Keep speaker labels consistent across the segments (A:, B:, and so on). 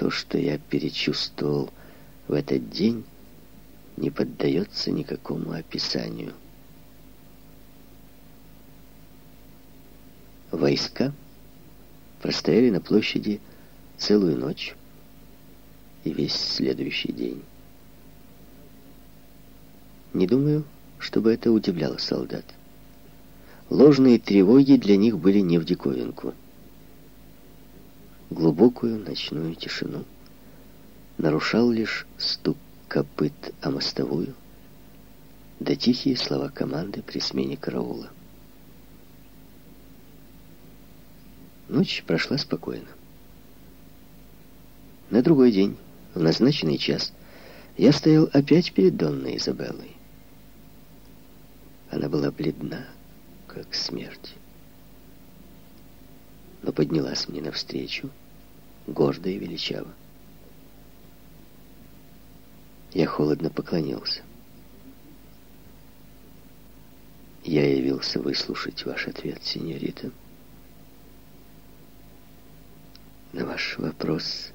A: То, что я перечувствовал в этот день, не поддается никакому описанию. Войска простояли на площади целую ночь и весь следующий день. Не думаю, чтобы это удивляло солдат. Ложные тревоги для них были не в диковинку. Глубокую ночную тишину нарушал лишь стук копыт о мостовую, да тихие слова команды при смене караула. Ночь прошла спокойно. На другой день, в назначенный час, я стоял опять перед Донной Изабеллой. Она была бледна, как смерть. Но поднялась мне навстречу, гордо и величаво. Я холодно поклонился. Я явился выслушать ваш ответ, сеньорита. На ваш вопрос,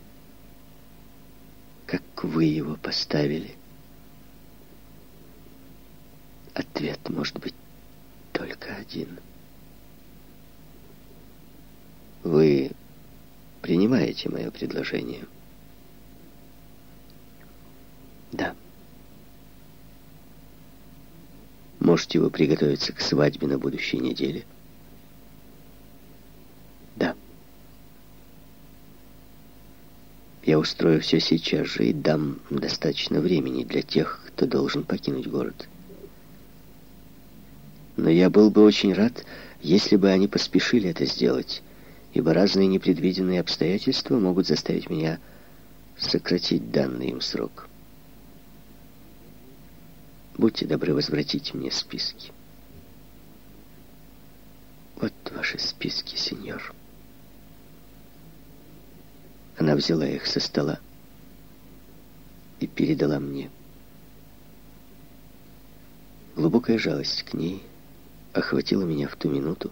A: как вы его поставили, ответ может быть только один. Вы принимаете мое предложение? Да. Можете вы приготовиться к свадьбе на будущей неделе? Да. Я устрою все сейчас же и дам достаточно времени для тех, кто должен покинуть город. Но я был бы очень рад, если бы они поспешили это сделать, ибо разные непредвиденные обстоятельства могут заставить меня сократить данный им срок. Будьте добры возвратить мне списки. Вот ваши списки, сеньор. Она взяла их со стола и передала мне. Глубокая жалость к ней — охватила меня в ту минуту,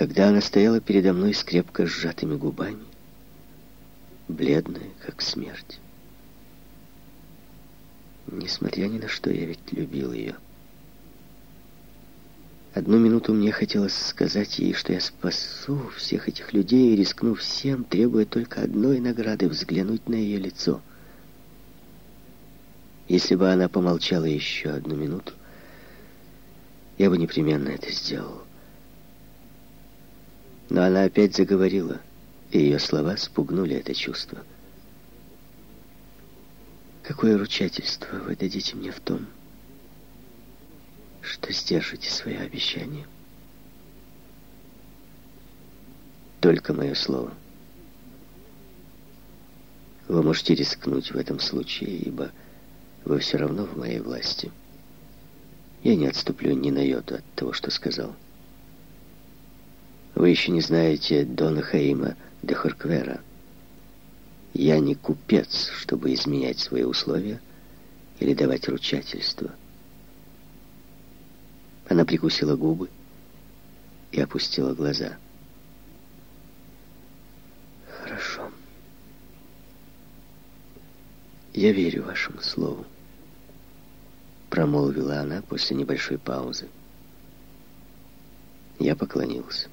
A: когда она стояла передо мной с крепко сжатыми губами, бледная, как смерть. Несмотря ни на что, я ведь любил ее. Одну минуту мне хотелось сказать ей, что я спасу всех этих людей и рискну всем, требуя только одной награды — взглянуть на ее лицо. Если бы она помолчала еще одну минуту, я бы непременно это сделал. Но она опять заговорила, и ее слова спугнули это чувство. Какое ручательство вы дадите мне в том, что сдержите свои обещания? Только мое слово. Вы можете рискнуть в этом случае, ибо вы все равно в моей власти. Я не отступлю ни на йоту от того, что сказал. Вы еще не знаете Дона Хаима де Хорквера. Я не купец, чтобы изменять свои условия или давать ручательство. Она прикусила губы и опустила глаза. Хорошо. Я верю вашему слову промолвила она после небольшой паузы. Я поклонился.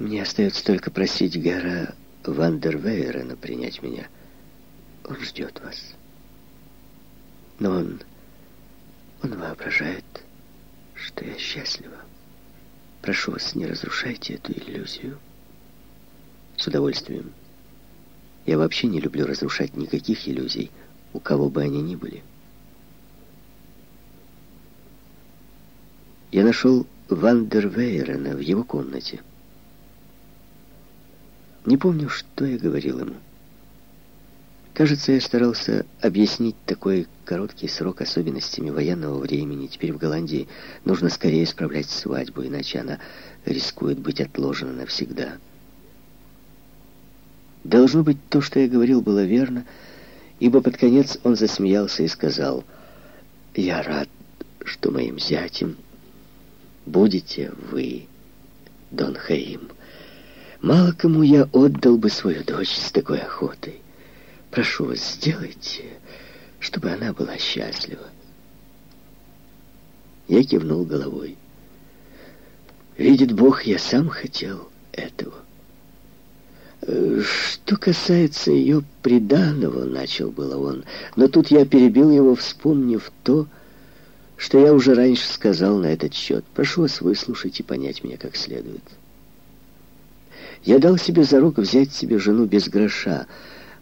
A: Мне остается только просить Гера Вандервейрена принять меня. Он ждет вас. Но он... он воображает, что я счастлива. Прошу вас, не разрушайте эту иллюзию. С удовольствием. Я вообще не люблю разрушать никаких иллюзий, у кого бы они ни были. Я нашел Вандервейрена в его комнате. Не помню, что я говорил ему. Кажется, я старался объяснить такой короткий срок особенностями военного времени. Теперь в Голландии нужно скорее исправлять свадьбу, иначе она рискует быть отложена навсегда. Должно быть, то, что я говорил, было верно, ибо под конец он засмеялся и сказал, «Я рад, что моим зятем будете вы, Дон Хаим. Мало кому я отдал бы свою дочь с такой охотой. Прошу вас, сделайте, чтобы она была счастлива. Я кивнул головой. Видит Бог, я сам хотел этого. Что касается ее приданого, начал было он, но тут я перебил его, вспомнив то, что я уже раньше сказал на этот счет. Прошу вас выслушать и понять меня как следует. Я дал себе зарок взять себе жену без гроша,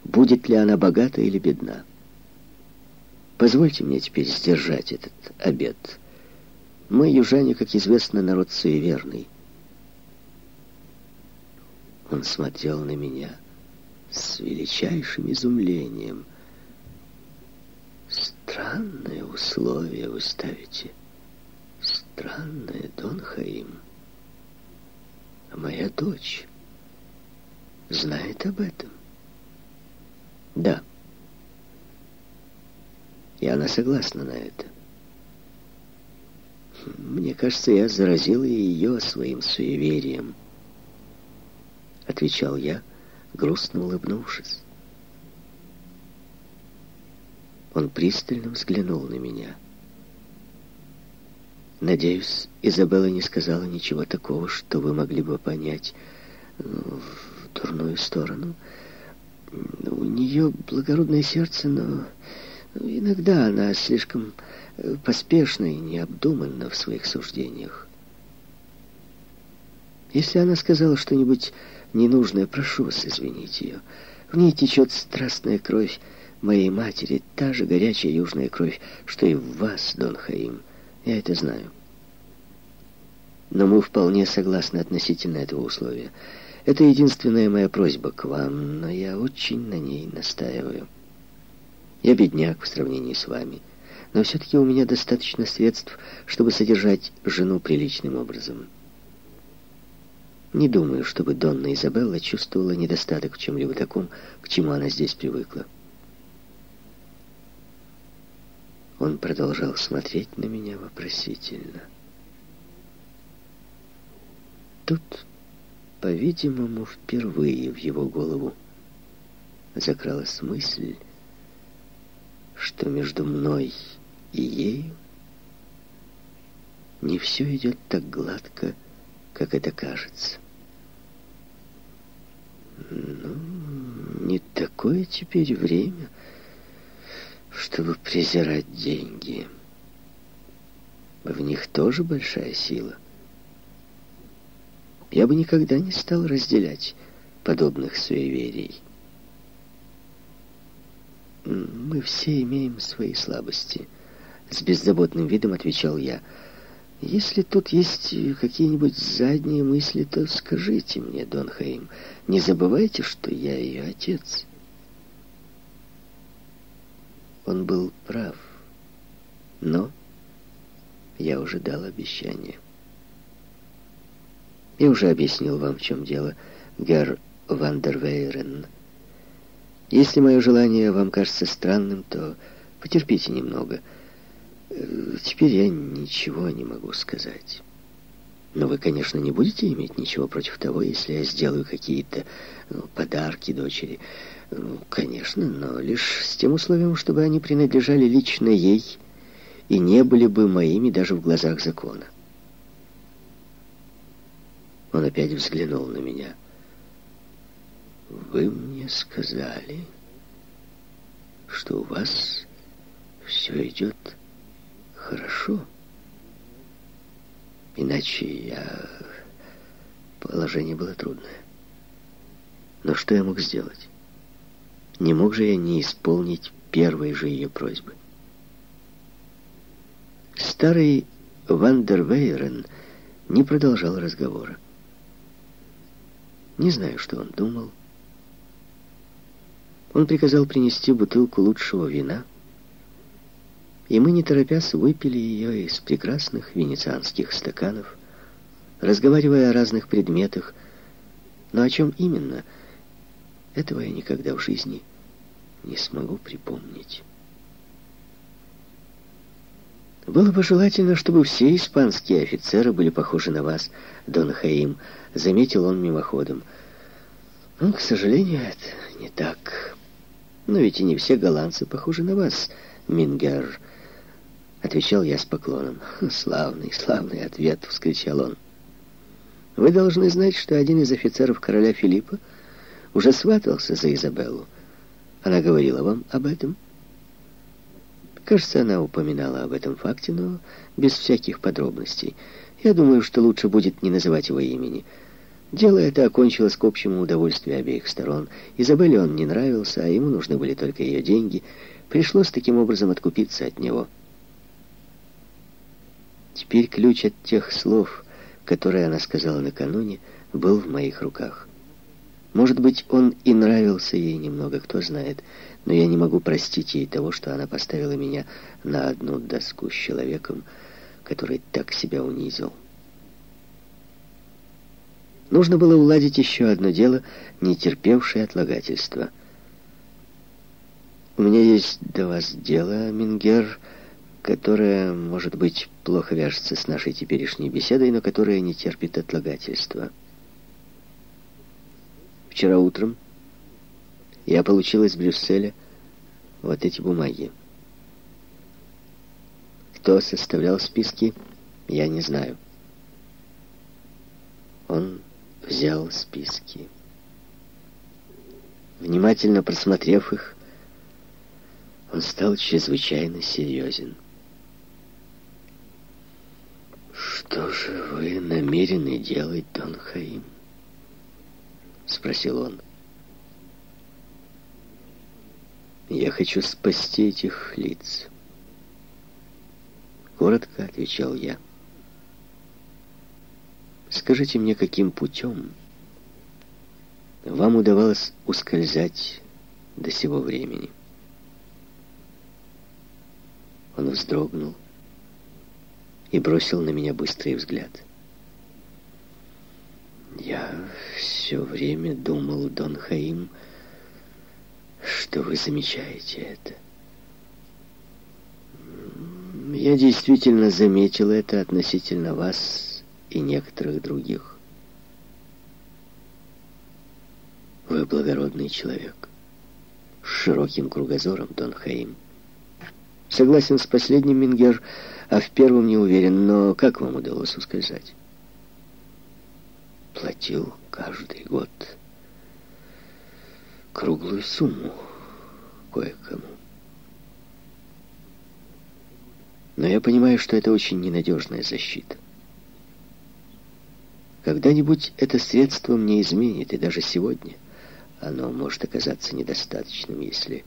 A: будет ли она богата или бедна. Позвольте мне теперь сдержать этот обет. Мы, южане, как известно, народ суеверный. Он смотрел на меня с величайшим изумлением. Странное условие вы ставите. Странное, Дон Хаим. А моя дочь знает об этом. Да. И она согласна на это. Мне кажется, я заразил ее своим суеверием. Отвечал я, грустно улыбнувшись. Он пристально взглянул на меня. Надеюсь, Изабелла не сказала ничего такого, что вы могли бы понять ну, в дурную сторону. У нее благородное сердце, но иногда она слишком э, поспешна и необдуманна в своих суждениях. Если она сказала что-нибудь ненужное, прошу вас извинить ее. В ней течет страстная кровь моей матери, та же горячая южная кровь, что и в вас, Дон Хаим. Я это знаю. Но мы вполне согласны относительно этого условия. Это единственная моя просьба к вам, но я очень на ней настаиваю. Я бедняк в сравнении с вами, но все-таки у меня достаточно средств, чтобы содержать жену приличным образом. Не думаю, чтобы Донна Изабелла чувствовала недостаток в чем-либо таком, к чему она здесь привыкла. Он продолжал смотреть на меня вопросительно. Тут по-видимому, впервые в его голову закралась мысль, что между мной и ею не все идет так гладко, как это кажется. Ну, не такое теперь время, чтобы презирать деньги. В них тоже большая сила — я бы никогда не стал разделять подобных суеверий. Мы все имеем свои слабости. С беззаботным видом отвечал я. Если тут есть какие-нибудь задние мысли, то скажите мне, Дон Хаим. Не забывайте, что я ее отец. Он был прав, но я уже дал обещание. Я уже объяснил вам, в чем дело, Герр Вандервейрен. Если мое желание вам кажется странным, то потерпите немного. Э, теперь я ничего не могу сказать. Но вы, конечно, не будете иметь ничего против того, если я сделаю какие-то ну, подарки дочери. Ну, конечно, но лишь с тем условием, чтобы они принадлежали лично ей и не были бы моими даже в глазах закона. Он опять взглянул на меня. «Вы мне сказали, что у вас все идет хорошо. Иначе я... Положение было трудное. Но что я мог сделать? Не мог же я не исполнить первой же ее просьбы. Старый Вандервейрен не продолжал разговора. Не знаю, что он думал. Он приказал принести бутылку лучшего вина, и мы, не торопясь, выпили ее из прекрасных венецианских стаканов, разговаривая о разных предметах, но о чем именно, этого я никогда в жизни не смогу припомнить. Было бы желательно, чтобы все испанские офицеры были похожи на вас, Дон Хаим, заметил он мимоходом. Ну, к сожалению, это не так. Но ведь и не все голландцы похожи на вас, Мингер. Отвечал я с поклоном. Славный, славный ответ, вскричал он. Вы должны знать, что один из офицеров короля Филиппа уже сватался за Изабеллу. Она говорила вам об этом? Кажется, она упоминала об этом факте, но без всяких подробностей. Я думаю, что лучше будет не называть его имени. Дело это окончилось к общему удовольствию обеих сторон. Изабелле он не нравился, а ему нужны были только ее деньги. Пришлось таким образом откупиться от него. Теперь ключ от тех слов, которые она сказала накануне, был в моих руках. Может быть, он и нравился ей немного, кто знает, но я не могу простить ей того, что она поставила меня на одну доску с человеком, который так себя унизил. Нужно было уладить еще одно дело, не терпевшее отлагательства. «У меня есть до вас дело, Мингер», которое, может быть, плохо вяжется с нашей теперешней беседой, но которое не терпит отлагательства. Вчера утром я получил из Брюсселя вот эти бумаги. Кто составлял списки, я не знаю. Он взял списки. Внимательно просмотрев их, он стал чрезвычайно серьезен. «Что же вы намерены делать, Дон Хаим?» — спросил он. «Я хочу спасти этих лиц», — коротко отвечал я. Скажите мне, каким путем вам удавалось ускользать до сего времени? Он вздрогнул и бросил на меня быстрый взгляд. Я все время думал, Дон Хаим, что вы замечаете это. Я действительно заметил это относительно вас и некоторых других. Вы благородный человек, с широким кругозором, Дон Хаим. Согласен с последним, Мингер, а в первом не уверен, но как вам удалось ускользать? Платил каждый год круглую сумму кое-кому. Но я понимаю, что это очень ненадежная защита. Когда-нибудь это средство мне изменит, и даже сегодня оно может оказаться недостаточным, если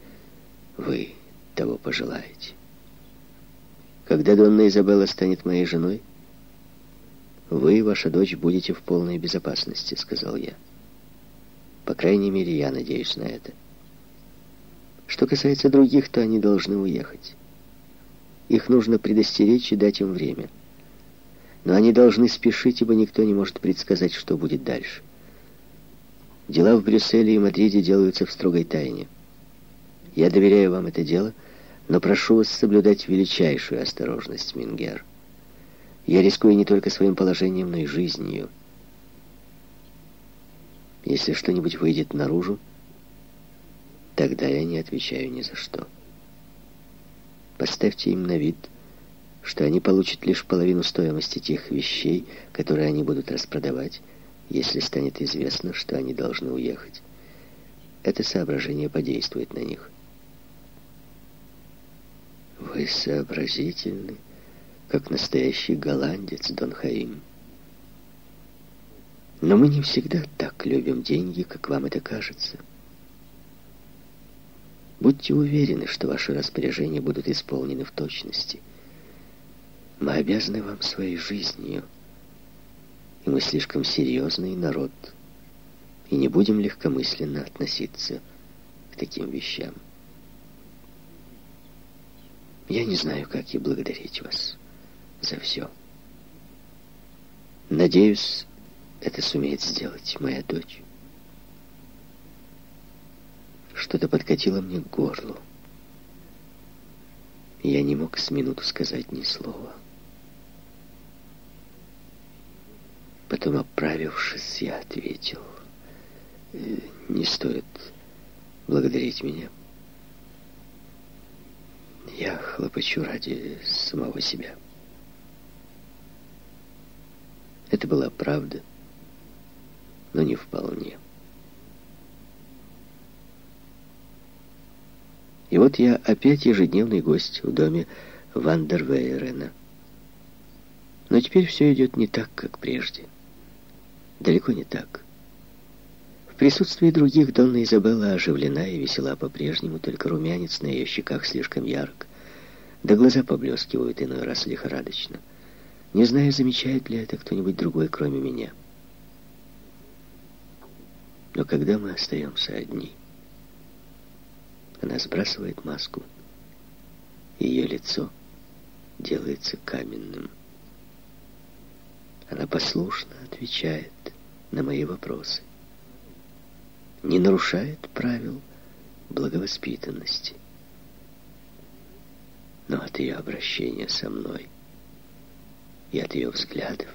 A: вы того пожелаете. Когда Донна Изабелла станет моей женой, вы и ваша дочь будете в полной безопасности, сказал я. По крайней мере, я надеюсь на это. Что касается других, то они должны уехать. Их нужно предостеречь и дать им время. Но они должны спешить, ибо никто не может предсказать, что будет дальше. Дела в Брюсселе и Мадриде делаются в строгой тайне. Я доверяю вам это дело, но прошу вас соблюдать величайшую осторожность, Мингер. Я рискую не только своим положением, но и жизнью. Если что-нибудь выйдет наружу, тогда я не отвечаю ни за что. Поставьте им на вид, что они получат лишь половину стоимости тех вещей, которые они будут распродавать, если станет известно, что они должны уехать. Это соображение подействует на них. Вы сообразительны, как настоящий голландец, Дон Хаим. Но мы не всегда так любим деньги, как вам это кажется. Будьте уверены, что ваши распоряжения будут исполнены в точности – мы обязаны вам своей жизнью. И мы слишком серьезный народ. И не будем легкомысленно относиться к таким вещам. Я не знаю, как и благодарить вас за все. Надеюсь, это сумеет сделать моя дочь. Что-то подкатило мне к горлу. Я не мог с минуту сказать ни слова. Потом, оправившись, я ответил. «Э, Не стоит благодарить меня. Я хлопочу ради самого себя. Это была правда, но не вполне. И вот я опять ежедневный гость в доме Вандервейрена. Но теперь все идет не так, как прежде. Далеко не так. В присутствии других Донна Изабелла оживлена и весела по-прежнему, только румянец на ее щеках слишком ярк, да глаза поблескивают иной раз лихорадочно. Не знаю, замечает ли это кто-нибудь другой, кроме меня. Но когда мы остаемся одни, она сбрасывает маску, ее лицо делается каменным. Она послушно отвечает на мои вопросы. Не нарушает правил благовоспитанности. Но от ее обращения со мной и от ее взглядов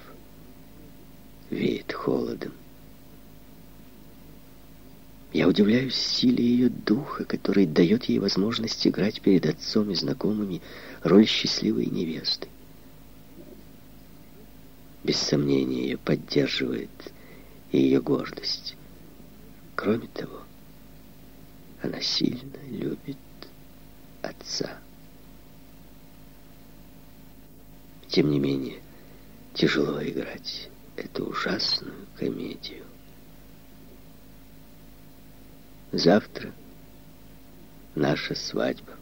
A: веет холодом. Я удивляюсь силе ее духа, который дает ей возможность играть перед отцом и знакомыми роль счастливой невесты. Без сомнения, ее поддерживает и ее гордость. Кроме того, она сильно любит отца. Тем не менее, тяжело играть эту ужасную комедию. Завтра наша свадьба.